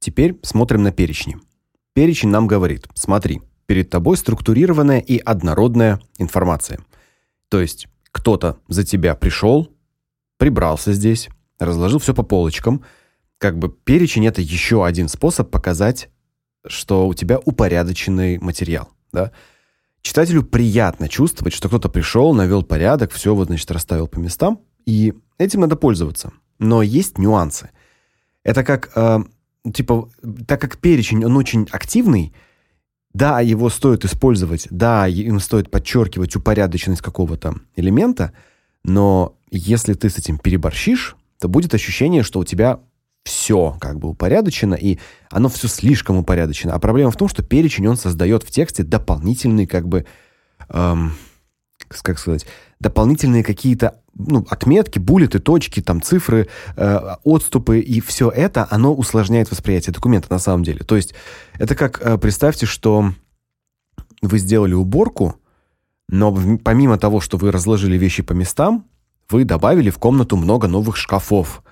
Теперь смотрим на перечни. Перечень нам говорит: смотри, перед тобой структурированная и однородная информация. То есть кто-то за тебя пришел, прибрался здесь, разложил все по полочкам. Как бы перечень это еще один способ показать, что у тебя упорядоченный материал, да? Читателю приятно чувствовать, что кто-то пришел, навел порядок, все вот, значит, расставил по местам, и этим надо пользоваться. Но есть нюансы. Это как э, типа так как перечень он очень активный, да, его стоит использовать, да, им стоит подчеркивать упорядоченность какого-то элемента, но если ты с этим переборщишь, то будет ощущение, что у тебя все как бы упорядочено, и оно все слишком упорядочено. А проблема в том, что перечень он создает в тексте дополнительные как бы эм, как сказать, дополнительные какие-то ну, отметки, буллеты, точки, там цифры, э, отступы и все это, оно усложняет восприятие документа на самом деле. То есть это как э, представьте, что вы сделали уборку, но помимо того, что вы разложили вещи по местам, вы добавили в комнату много новых шкафов.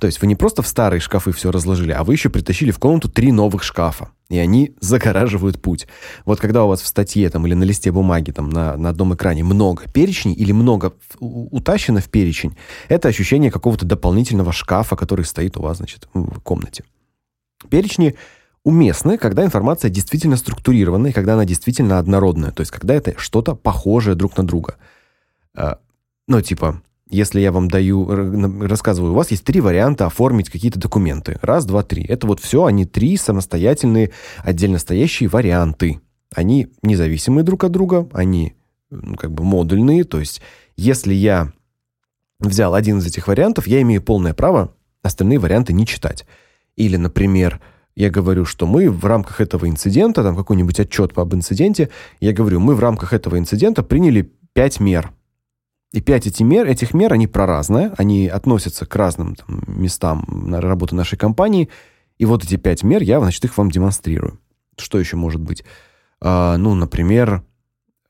То есть вы не просто в старые шкафы все разложили, а вы еще притащили в комнату три новых шкафа, и они загораживают путь. Вот когда у вас в статье там или на листе бумаги там на на одном экране много перечней или много утащено в перечень, это ощущение какого-то дополнительного шкафа, который стоит у вас, значит, в комнате. Перечни уместны, когда информация действительно структурированная, когда она действительно однородная, то есть когда это что-то похожее друг на друга. А, ну, типа, если я вам даю, рассказываю, у вас есть три варианта оформить какие-то документы. Раз, два, три. Это вот все, они три самостоятельные, отдельно стоящие варианты. Они независимые друг от друга, они ну, как бы модульные, то есть если я взял один из этих вариантов, я имею полное право остальные варианты не читать. Или, например, я говорю, что мы в рамках этого инцидента, там какой-нибудь отчет об инциденте, я говорю, мы в рамках этого инцидента приняли пять мер. И пять эти мер, этих мер, они проразные, они относятся к разным там, местам работы нашей компании. И вот эти пять мер, я, значит, их вам демонстрирую. Что еще может быть? А, ну, например,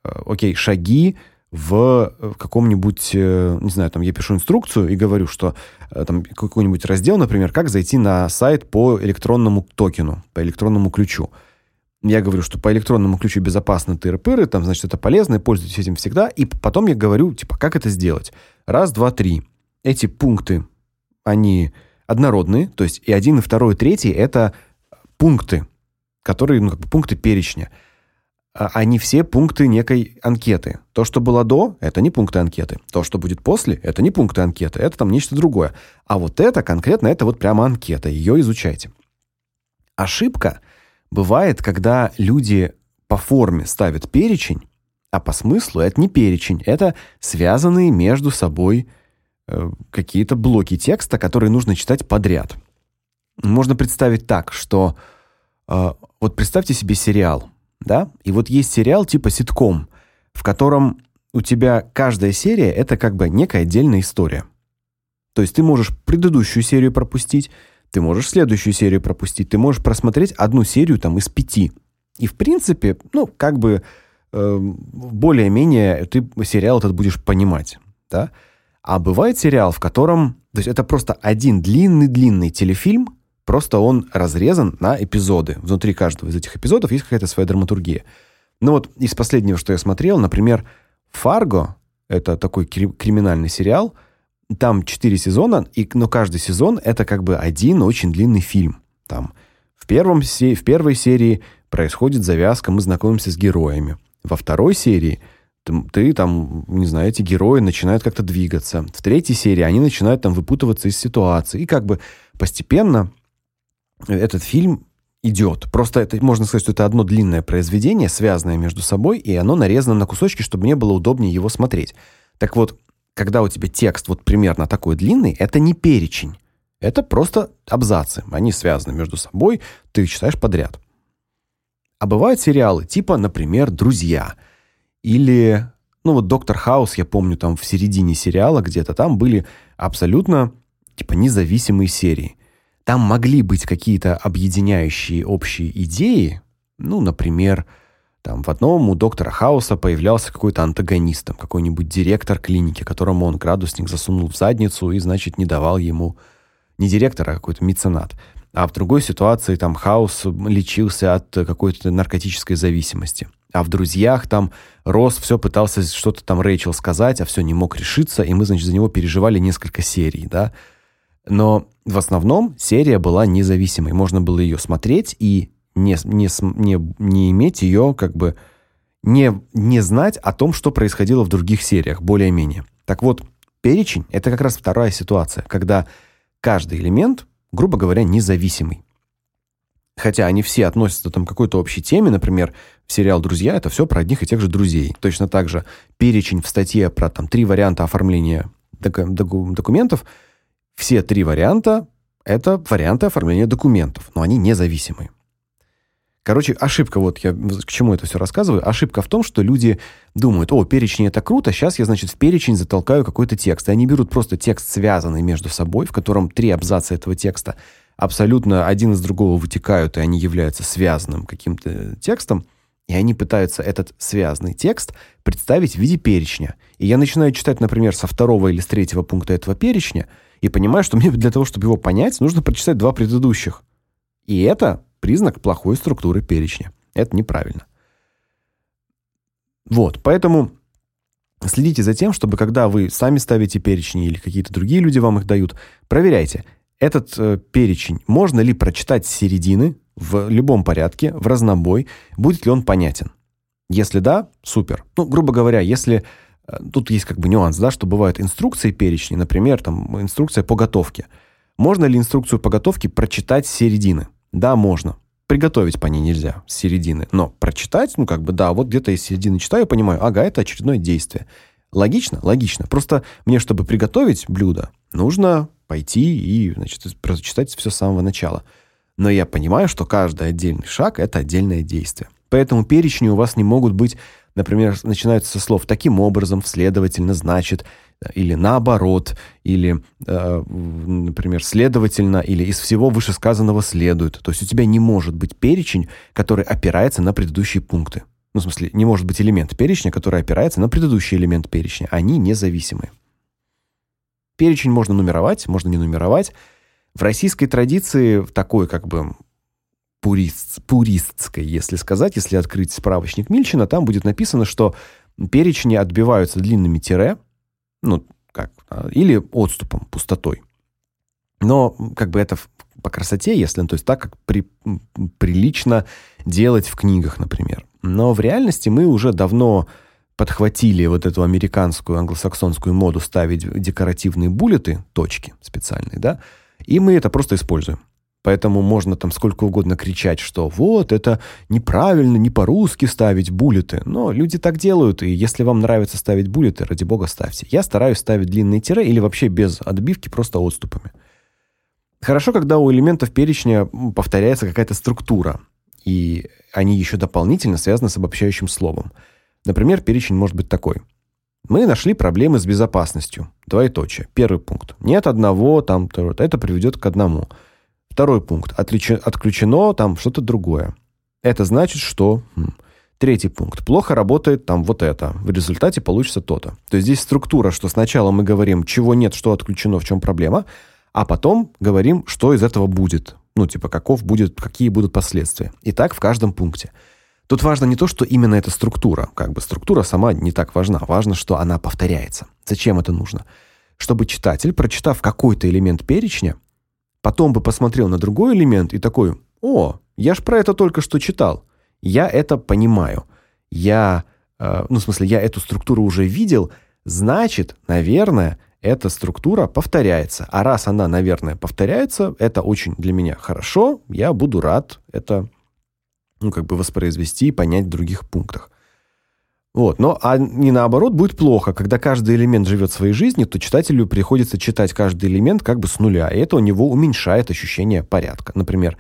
а, окей, шаги в каком-нибудь, э, не знаю, там я пишу инструкцию и говорю, что э, там какой-нибудь раздел, например, как зайти на сайт по электронному токену, по электронному ключу я говорю, что по электронному ключу безопасно тыры-пыры, там, значит, это полезно, и пользуйтесь этим всегда. И потом я говорю, типа, как это сделать? Раз, два, три. Эти пункты, они однородные, то есть и один, и второй, и третий – это пункты, которые, ну, как бы пункты перечня. А они все пункты некой анкеты. То, что было до, это не пункты анкеты. То, что будет после, это не пункты анкеты, это там нечто другое. А вот это конкретно, это вот прямо анкета, ее изучайте. Ошибка – Бывает, когда люди по форме ставят перечень, а по смыслу это не перечень, это связанные между собой э, какие-то блоки текста, которые нужно читать подряд. Можно представить так, что э, вот представьте себе сериал, да? И вот есть сериал типа ситком, в котором у тебя каждая серия это как бы некая отдельная история. То есть ты можешь предыдущую серию пропустить, ты можешь следующую серию пропустить, ты можешь просмотреть одну серию там из пяти. И в принципе, ну, как бы э, более-менее ты сериал этот будешь понимать, да? А бывает сериал, в котором, то есть это просто один длинный-длинный телефильм, просто он разрезан на эпизоды. Внутри каждого из этих эпизодов есть какая-то своя драматургия. Ну вот из последнего, что я смотрел, например, Фарго это такой криминальный сериал, там четыре сезона, и но каждый сезон это как бы один очень длинный фильм. Там в первом в первой серии происходит завязка, мы знакомимся с героями. Во второй серии ты там, не знаю, эти герои начинают как-то двигаться. В третьей серии они начинают там выпутываться из ситуации. И как бы постепенно этот фильм идет. Просто это можно сказать, что это одно длинное произведение, связанное между собой, и оно нарезано на кусочки, чтобы мне было удобнее его смотреть. Так вот, когда у тебя текст вот примерно такой длинный, это не перечень. Это просто абзацы. Они связаны между собой, ты их читаешь подряд. А бывают сериалы типа, например, Друзья или ну вот Доктор Хаус, я помню, там в середине сериала где-то там были абсолютно типа независимые серии. Там могли быть какие-то объединяющие общие идеи, ну, например, там в одном у доктора Хауса появлялся какой-то антагонист, какой-нибудь директор клиники, которому он градусник засунул в задницу и, значит, не давал ему не директор, а какой-то меценат. а в другой ситуации там Хаус лечился от какой-то наркотической зависимости. А в «Друзьях» там Росс все пытался что-то там Рэйчел сказать, а все не мог решиться, и мы, значит, за него переживали несколько серий, да. Но в основном серия была независимой. Можно было ее смотреть и не, не, не, не иметь ее как бы не, не знать о том, что происходило в других сериях, более-менее. Так вот, перечень — это как раз вторая ситуация, когда каждый элемент, грубо говоря, независимый. Хотя они все относятся там к какой-то общей теме, например, сериал «Друзья» — это все про одних и тех же друзей. Точно так же перечень в статье про там три варианта оформления документов, все три варианта — это варианты оформления документов, но они независимые. Короче, ошибка, вот я к чему это все рассказываю. Ошибка в том, что люди думают, о, перечень это круто, сейчас я, значит, в перечень затолкаю какой-то текст. И они берут просто текст, связанный между собой, в котором три абзаца этого текста абсолютно один из другого вытекают, и они являются связанным каким-то текстом. И они пытаются этот связанный текст представить в виде перечня. И я начинаю читать, например, со второго или с третьего пункта этого перечня, и понимаю, что мне для того, чтобы его понять, нужно прочитать два предыдущих. И это признак плохой структуры перечня. Это неправильно. Вот, поэтому следите за тем, чтобы когда вы сами ставите перечни или какие-то другие люди вам их дают, проверяйте, этот э, перечень можно ли прочитать с середины в любом порядке, в разнобой, будет ли он понятен. Если да, супер. Ну, грубо говоря, если э, тут есть как бы нюанс, да, что бывают инструкции перечни, например, там инструкция по готовке. Можно ли инструкцию по готовке прочитать с середины? Да, можно. Приготовить по ней нельзя с середины, но прочитать, ну как бы да, вот где-то из середины читаю, понимаю, ага, это очередное действие. Логично? Логично. Просто мне, чтобы приготовить блюдо, нужно пойти и, значит, прочитать все с самого начала. Но я понимаю, что каждый отдельный шаг это отдельное действие. Поэтому перечни у вас не могут быть, например, начинаются со слов таким образом, следовательно, значит, или наоборот, или, э, например, следовательно, или из всего вышесказанного следует. То есть у тебя не может быть перечень, который опирается на предыдущие пункты. Ну, в смысле, не может быть элемент перечня, который опирается на предыдущий элемент перечня. Они независимы. Перечень можно нумеровать, можно не нумеровать. В российской традиции, такой как бы пурист, пуристской, если сказать, если открыть справочник Мильчина, там будет написано, что перечни отбиваются длинными тире, ну, как, а, или отступом, пустотой. Но как бы это по красоте, если, ну, то есть так, как при, прилично делать в книгах, например. Но в реальности мы уже давно подхватили вот эту американскую, англосаксонскую моду ставить декоративные буллеты, точки специальные, да, и мы это просто используем. Поэтому можно там сколько угодно кричать, что вот это неправильно, не по-русски ставить буллеты. Но люди так делают, и если вам нравится ставить буллеты, ради бога, ставьте. Я стараюсь ставить длинные тире или вообще без отбивки, просто отступами. Хорошо, когда у элементов перечня повторяется какая-то структура, и они еще дополнительно связаны с обобщающим словом. Например, перечень может быть такой: мы нашли проблемы с безопасностью. Двоеточие. Первый пункт. Нет одного, там это приведет к одному. Второй пункт. отключено там что-то другое. Это значит, что хм. Третий пункт. Плохо работает там вот это. В результате получится то-то. То есть здесь структура, что сначала мы говорим, чего нет, что отключено, в чем проблема, а потом говорим, что из этого будет. Ну, типа, каков будет, какие будут последствия. И так в каждом пункте. Тут важно не то, что именно эта структура, как бы структура сама не так важна, важно, что она повторяется. Зачем это нужно? Чтобы читатель, прочитав какой-то элемент перечня, Потом бы посмотрел на другой элемент и такой: "О, я ж про это только что читал. Я это понимаю. Я, э, ну, в смысле, я эту структуру уже видел, значит, наверное, эта структура повторяется. А раз она, наверное, повторяется, это очень для меня хорошо. Я буду рад это ну, как бы воспроизвести и понять в других пунктах. Вот, но а не наоборот будет плохо, когда каждый элемент живет своей жизнью, то читателю приходится читать каждый элемент как бы с нуля, и это у него уменьшает ощущение порядка. Например,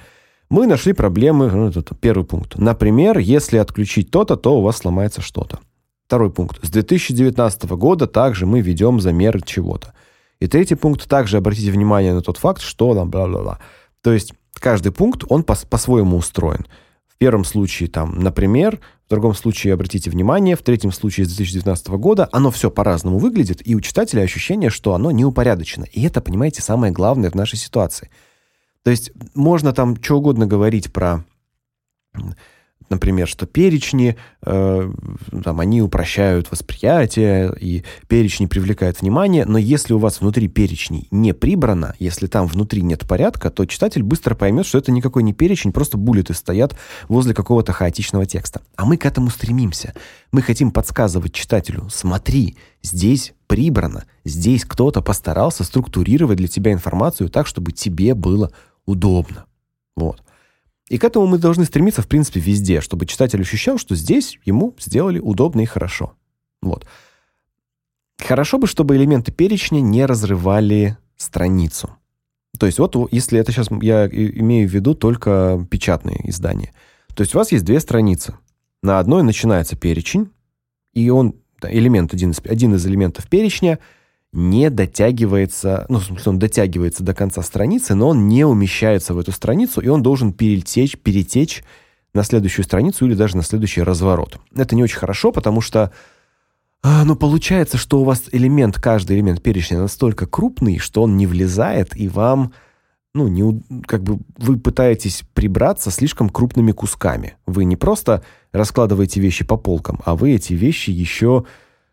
мы нашли проблемы, ну, это первый пункт. Например, если отключить то-то, то у вас сломается что-то. Второй пункт. С 2019 года также мы ведем замеры чего-то. И третий пункт также обратите внимание на тот факт, что там бла-бла-бла. То есть каждый пункт он по- по-своему устроен. В первом случае там, например, другом случае обратите внимание, в третьем случае с 2019 года оно все по-разному выглядит, и у читателя ощущение, что оно неупорядочено. И это, понимаете, самое главное в нашей ситуации. То есть можно там что угодно говорить про например, что перечни, э, там, они упрощают восприятие, и перечни привлекают внимание, но если у вас внутри перечней не прибрано, если там внутри нет порядка, то читатель быстро поймет, что это никакой не перечень, просто буллеты стоят возле какого-то хаотичного текста. А мы к этому стремимся. Мы хотим подсказывать читателю, смотри, здесь прибрано, здесь кто-то постарался структурировать для тебя информацию так, чтобы тебе было удобно. Вот. И к этому мы должны стремиться, в принципе, везде, чтобы читатель ощущал, что здесь ему сделали удобно и хорошо. Вот. Хорошо бы, чтобы элементы перечня не разрывали страницу. То есть вот если это сейчас я имею в виду только печатные издания. То есть у вас есть две страницы. На одной начинается перечень, и он элемент один из один из элементов перечня – не дотягивается, ну, в смысле, он дотягивается до конца страницы, но он не умещается в эту страницу, и он должен перетечь, перетечь на следующую страницу или даже на следующий разворот. Это не очень хорошо, потому что а, ну, получается, что у вас элемент, каждый элемент перечня настолько крупный, что он не влезает, и вам, ну, не, как бы вы пытаетесь прибраться слишком крупными кусками. Вы не просто раскладываете вещи по полкам, а вы эти вещи еще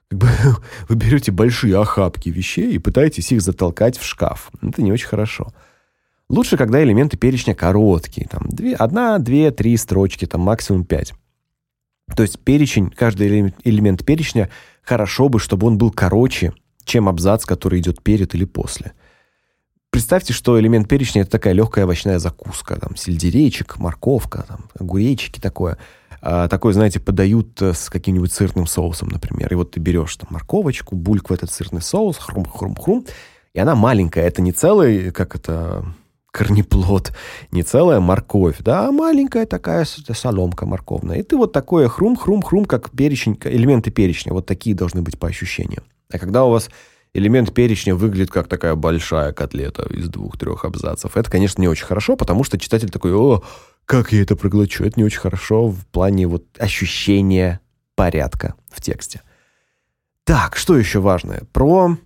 как бы вы берете большие охапки вещей и пытаетесь их затолкать в шкаф. Это не очень хорошо. Лучше, когда элементы перечня короткие, там две, одна, две, три строчки, там максимум пять. То есть перечень, каждый элемент перечня хорошо бы, чтобы он был короче, чем абзац, который идет перед или после. Представьте, что элемент перечня это такая легкая овощная закуска, там сельдерейчик, морковка, там огуречики такое – а, такой, знаете, подают э, с каким-нибудь сырным соусом, например. И вот ты берешь там морковочку, бульк в этот сырный соус, хрум-хрум-хрум, и она маленькая, это не целый, как это, корнеплод, не целая морковь, да, а маленькая такая соломка морковная. И ты вот такое хрум-хрум-хрум, как перечень, элементы перечня, вот такие должны быть по ощущениям. А когда у вас элемент перечня выглядит как такая большая котлета из двух-трех абзацев, это, конечно, не очень хорошо, потому что читатель такой, о, как я это проглочу? Это не очень хорошо в плане вот ощущения порядка в тексте. Так, что еще важное? Про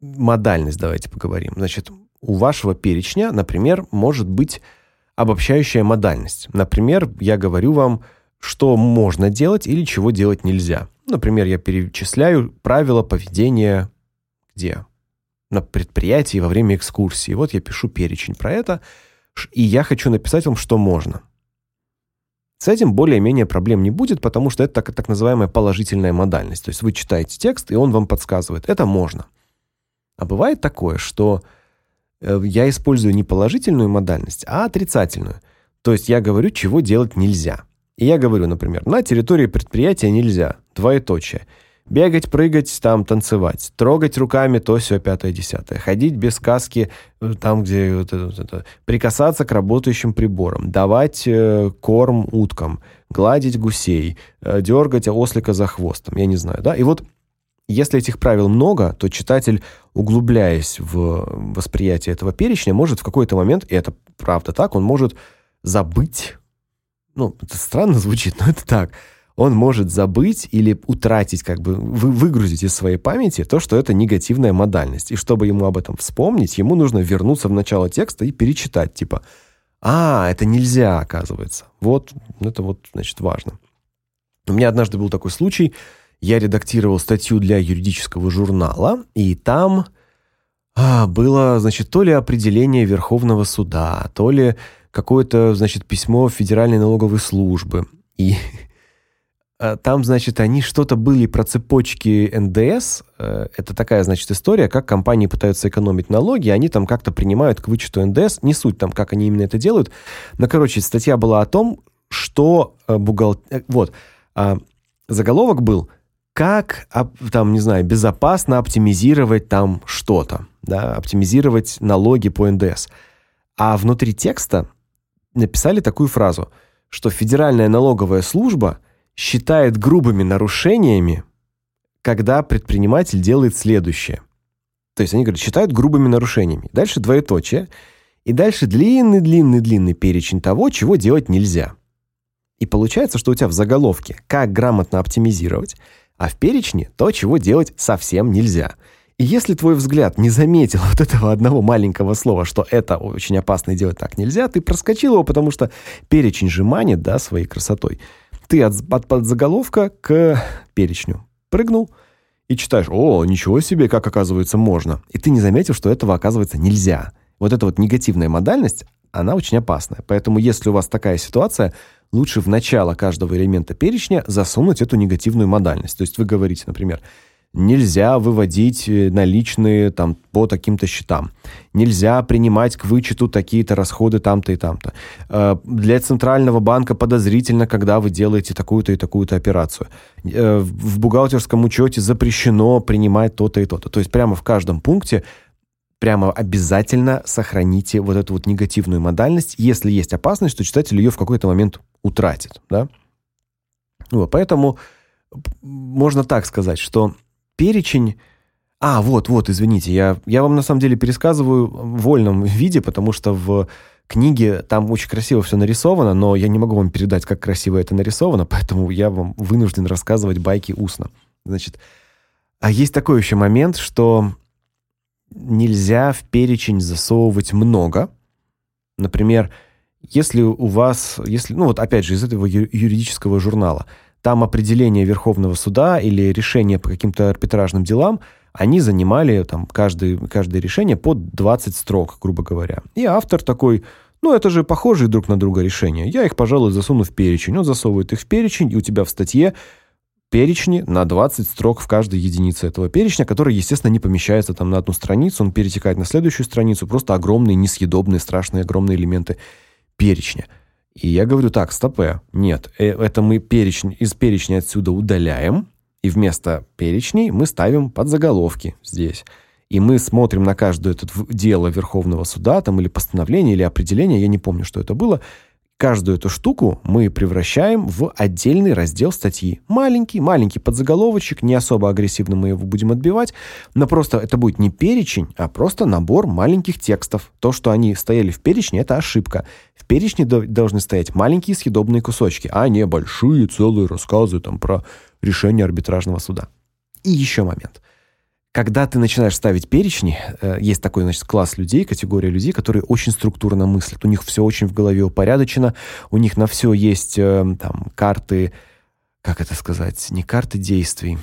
модальность давайте поговорим. Значит, у вашего перечня, например, может быть обобщающая модальность. Например, я говорю вам, что можно делать или чего делать нельзя. Например, я перечисляю правила поведения где? На предприятии во время экскурсии. Вот я пишу перечень про это – и я хочу написать вам, что можно. С этим более-менее проблем не будет, потому что это так, так называемая положительная модальность. То есть вы читаете текст, и он вам подсказывает. Это можно. А бывает такое, что э, я использую не положительную модальность, а отрицательную. То есть я говорю, чего делать нельзя. И я говорю, например, на территории предприятия нельзя, двоеточие. Бегать, прыгать, там танцевать, трогать руками то все пятое десятое, ходить без каски э, там где вот это, вот это. Прикасаться к работающим приборам, давать э, корм уткам, гладить гусей, э, дергать ослика за хвостом, я не знаю, да? И вот если этих правил много, то читатель, углубляясь в восприятие этого перечня, может в какой-то момент, и это правда так, он может забыть. Ну, это странно звучит, но это так он может забыть или утратить, как бы вы, выгрузить из своей памяти то, что это негативная модальность. И чтобы ему об этом вспомнить, ему нужно вернуться в начало текста и перечитать, типа, а, это нельзя, оказывается. Вот, это вот, значит, важно. У меня однажды был такой случай, я редактировал статью для юридического журнала, и там а, было, значит, то ли определение Верховного суда, то ли какое-то, значит, письмо Федеральной налоговой службы. И там, значит, они что-то были про цепочки НДС. Э, это такая, значит, история, как компании пытаются экономить налоги, они там как-то принимают к вычету НДС, не суть там, как они именно это делают. Но, короче, статья была о том, что э, бухгалтер... Вот, а, заголовок был как, там, не знаю, безопасно оптимизировать там что-то, да, оптимизировать налоги по НДС. А внутри текста написали такую фразу, что Федеральная налоговая служба – считает грубыми нарушениями, когда предприниматель делает следующее. То есть они говорят, считают грубыми нарушениями. Дальше двоеточие, и дальше длинный-длинный-длинный перечень того, чего делать нельзя. И получается, что у тебя в заголовке как грамотно оптимизировать, а в перечне то, чего делать совсем нельзя. И если твой взгляд не заметил вот этого одного маленького слова, что это очень опасно и делать так нельзя, ты проскочил его, потому что перечень же манит, да, своей красотой. Ты от, от, от заголовка к перечню прыгнул и читаешь, о, ничего себе, как оказывается можно. И ты не заметил, что этого оказывается нельзя. Вот эта вот негативная модальность, она очень опасная. Поэтому если у вас такая ситуация, лучше в начало каждого элемента перечня засунуть эту негативную модальность. То есть вы говорите, например, нельзя выводить э, наличные там по таким-то счетам. Нельзя принимать к вычету такие-то расходы там-то и там-то. Э, для центрального банка подозрительно, когда вы делаете такую-то и такую-то операцию. Э, в бухгалтерском учете запрещено принимать то-то и то-то. То есть прямо в каждом пункте прямо обязательно сохраните вот эту вот негативную модальность. Если есть опасность, что читатель ее в какой-то момент утратит, да? Вот, поэтому можно так сказать, что перечень А, вот, вот, извините, я я вам на самом деле пересказываю в вольном виде, потому что в книге там очень красиво все нарисовано, но я не могу вам передать, как красиво это нарисовано, поэтому я вам вынужден рассказывать байки устно. Значит, а есть такой еще момент, что нельзя в перечень засовывать много. Например, если у вас, если, ну вот опять же из этого юридического журнала, там определение Верховного суда или решение по каким-то арбитражным делам, они занимали там каждый каждое решение под 20 строк, грубо говоря. И автор такой: "Ну, это же похожие друг на друга решения. Я их, пожалуй, засуну в перечень". Он засовывает их в перечень, и у тебя в статье перечни на 20 строк в каждой единице этого перечня, который, естественно, не помещается там на одну страницу, он перетекает на следующую страницу, просто огромные, несъедобные, страшные, огромные элементы перечня. И я говорю так, стопе, нет, э, это мы перечень из перечня отсюда удаляем, и вместо перечней мы ставим подзаголовки здесь. И мы смотрим на каждое это дело Верховного суда там или постановление или определение, я не помню, что это было, Каждую эту штуку мы превращаем в отдельный раздел статьи. Маленький, маленький подзаголовочек, не особо агрессивно мы его будем отбивать, но просто это будет не перечень, а просто набор маленьких текстов. То, что они стояли в перечне это ошибка. В перечне должны стоять маленькие съедобные кусочки, а не большие целые рассказы там про решение арбитражного суда. И еще момент. Когда ты начинаешь ставить перечни, э, есть такой, значит, класс людей, категория людей, которые очень структурно мыслят. У них все очень в голове упорядочено, у них на все есть э, там карты, как это сказать, не карты действий.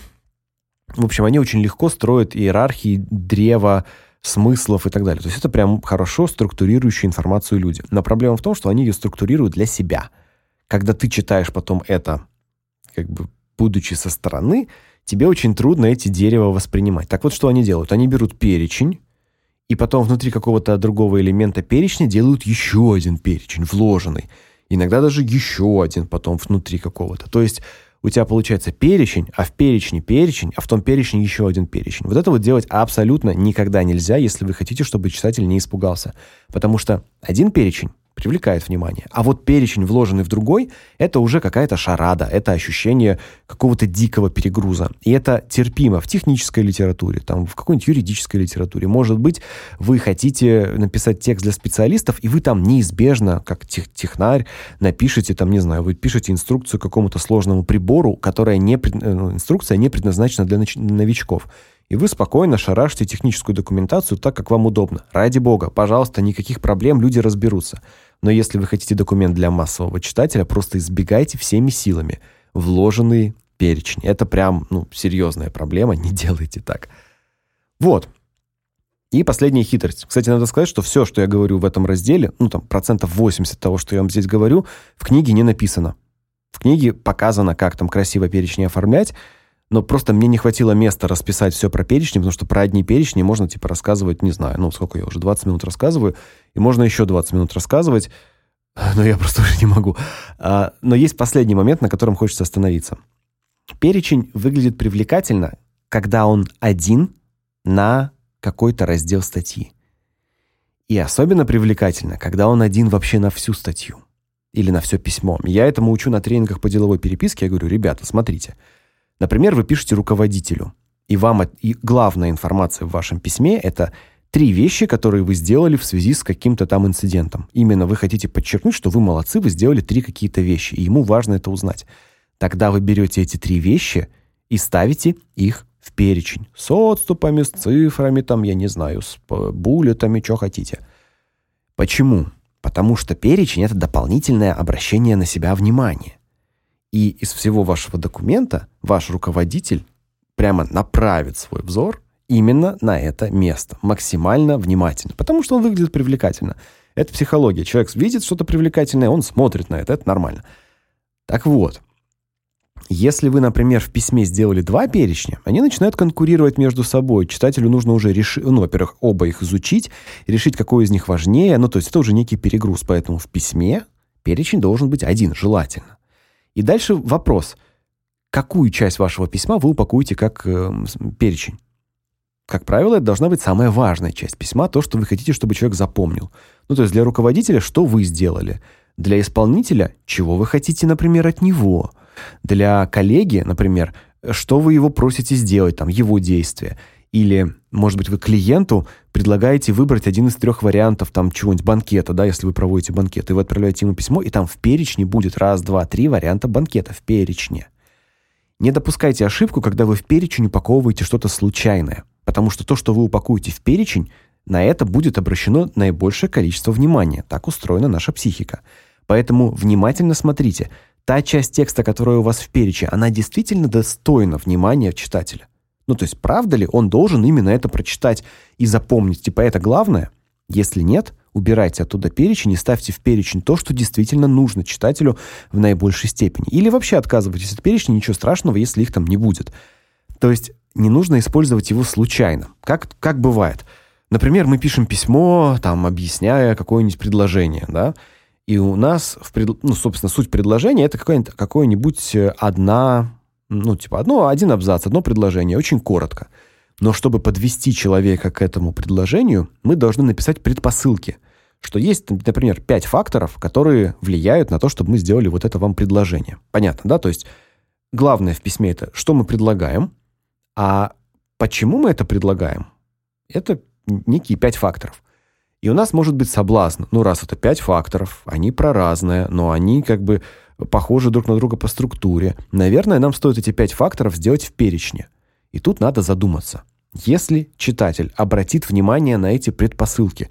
В общем, они очень легко строят иерархии, древа смыслов и так далее. То есть это прям хорошо структурирующие информацию люди. Но проблема в том, что они ее структурируют для себя. Когда ты читаешь потом это, как бы будучи со стороны, тебе очень трудно эти дерева воспринимать. Так вот, что они делают? Они берут перечень, и потом внутри какого-то другого элемента перечня делают еще один перечень, вложенный. Иногда даже еще один потом внутри какого-то. То есть у тебя получается перечень, а в перечне перечень, а в том перечне еще один перечень. Вот это вот делать абсолютно никогда нельзя, если вы хотите, чтобы читатель не испугался. Потому что один перечень привлекает внимание. А вот перечень, вложенный в другой, это уже какая-то шарада, это ощущение какого-то дикого перегруза. И это терпимо в технической литературе, там в какой-нибудь юридической литературе. Может быть, вы хотите написать текст для специалистов, и вы там неизбежно, как тех, технарь, напишите там, не знаю, вы пишете инструкцию какому-то сложному прибору, которая не ну, инструкция не предназначена для новичков и вы спокойно шарашите техническую документацию так, как вам удобно. Ради бога, пожалуйста, никаких проблем, люди разберутся. Но если вы хотите документ для массового читателя, просто избегайте всеми силами вложенные перечни. Это прям, ну, серьезная проблема, не делайте так. Вот. И последняя хитрость. Кстати, надо сказать, что все, что я говорю в этом разделе, ну там процентов 80 того, что я вам здесь говорю, в книге не написано. В книге показано, как там красиво перечни оформлять, но просто мне не хватило места расписать все про перечни, потому что про одни перечни можно типа рассказывать, не знаю, ну сколько я уже 20 минут рассказываю, и можно еще 20 минут рассказывать, но я просто уже не могу. А, но есть последний момент, на котором хочется остановиться. Перечень выглядит привлекательно, когда он один на какой-то раздел статьи. И особенно привлекательно, когда он один вообще на всю статью или на все письмо. Я этому учу на тренингах по деловой переписке. Я говорю: "Ребята, смотрите, Например, вы пишете руководителю, и вам и главная информация в вашем письме это три вещи, которые вы сделали в связи с каким-то там инцидентом. Именно вы хотите подчеркнуть, что вы молодцы, вы сделали три какие-то вещи, и ему важно это узнать. Тогда вы берете эти три вещи и ставите их в перечень. С отступами, с цифрами, там, я не знаю, с буллетами, что хотите. Почему? Потому что перечень это дополнительное обращение на себя внимания. И из всего вашего документа ваш руководитель прямо направит свой взор именно на это место, максимально внимательно, потому что он выглядит привлекательно. Это психология. Человек видит что-то привлекательное, он смотрит на это, это нормально. Так вот, если вы, например, в письме сделали два перечня, они начинают конкурировать между собой. Читателю нужно уже решить, ну, во-первых, оба их изучить, решить, какой из них важнее. Ну, то есть это уже некий перегруз. Поэтому в письме перечень должен быть один, желательно. И дальше вопрос. Какую часть вашего письма вы упакуете как э, перечень? Как правило, это должна быть самая важная часть письма, то, что вы хотите, чтобы человек запомнил. Ну, то есть для руководителя, что вы сделали. Для исполнителя, чего вы хотите, например, от него – для коллеги, например, что вы его просите сделать, там, его действия. Или, может быть, вы клиенту предлагаете выбрать один из трех вариантов там чего-нибудь банкета, да, если вы проводите банкет, и вы отправляете ему письмо, и там в перечне будет раз, два, три варианта банкета в перечне. Не допускайте ошибку, когда вы в перечень упаковываете что-то случайное, потому что то, что вы упакуете в перечень, на это будет обращено наибольшее количество внимания. Так устроена наша психика. Поэтому внимательно смотрите, та часть текста, которая у вас в перечне, она действительно достойна внимания читателя. Ну, то есть, правда ли он должен именно это прочитать и запомнить? Типа, это главное? Если нет, убирайте оттуда перечень и ставьте в перечень то, что действительно нужно читателю в наибольшей степени. Или вообще отказывайтесь от перечня, ничего страшного, если их там не будет. То есть, не нужно использовать его случайно. Как, как бывает. Например, мы пишем письмо, там, объясняя какое-нибудь предложение, да, и у нас, в пред... ну, собственно, суть предложения это какое-нибудь какое-нибудь э, одна, ну, типа одно, один абзац, одно предложение, очень коротко. Но чтобы подвести человека к этому предложению, мы должны написать предпосылки, что есть, например, пять факторов, которые влияют на то, чтобы мы сделали вот это вам предложение. Понятно, да? То есть главное в письме это, что мы предлагаем, а почему мы это предлагаем? Это некие пять факторов. И у нас может быть соблазн. Ну, раз это пять факторов, они про разное, но они как бы похожи друг на друга по структуре. Наверное, нам стоит эти пять факторов сделать в перечне. И тут надо задуматься. Если читатель обратит внимание на эти предпосылки,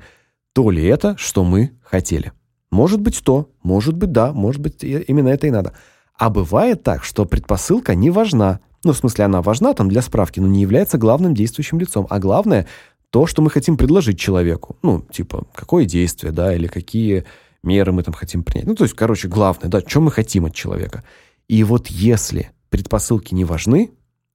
то ли это, что мы хотели? Может быть, то, может быть, да, может быть, именно это и надо. А бывает так, что предпосылка не важна. Ну, в смысле, она важна там для справки, но не является главным действующим лицом. А главное, то, что мы хотим предложить человеку. Ну, типа, какое действие, да, или какие меры мы там хотим принять. Ну, то есть, короче, главное, да, что мы хотим от человека. И вот если предпосылки не важны,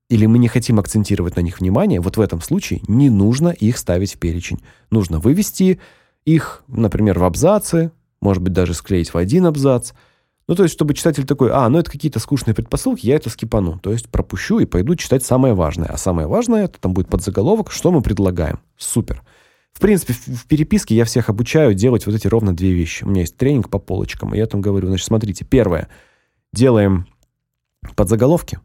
или мы не хотим акцентировать на них внимание, вот в этом случае не нужно их ставить в перечень. Нужно вывести их, например, в абзацы, может быть, даже склеить в один абзац – ну, то есть, чтобы читатель такой, а, ну это какие-то скучные предпосылки, я это скипану. То есть, пропущу и пойду читать самое важное. А самое важное, это там будет подзаголовок, что мы предлагаем. Супер. В принципе, в переписке я всех обучаю делать вот эти ровно две вещи. У меня есть тренинг по полочкам, и я там говорю, значит, смотрите, первое, делаем подзаголовки.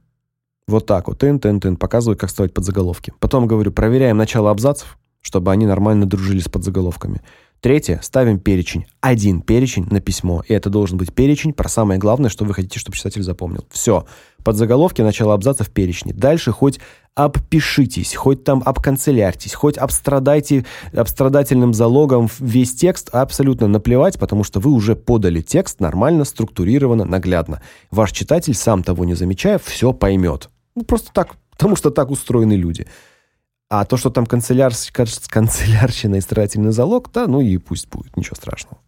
Вот так вот, тын, тын, тын, показываю, как ставить подзаголовки. Потом говорю, проверяем начало абзацев, чтобы они нормально дружили с подзаголовками. Третье. Ставим перечень. Один перечень на письмо. И это должен быть перечень про самое главное, что вы хотите, чтобы читатель запомнил. Все. Подзаголовки, начало абзаца в перечне. Дальше хоть обпишитесь, хоть там обканцелярьтесь, хоть обстрадайте обстрадательным залогом весь текст, абсолютно наплевать, потому что вы уже подали текст нормально, структурированно, наглядно. Ваш читатель, сам того не замечая, все поймет. Ну, просто так, потому что так устроены люди. А то, что там канцеляр, канцелярщина и строительный залог, да, ну и пусть будет, ничего страшного.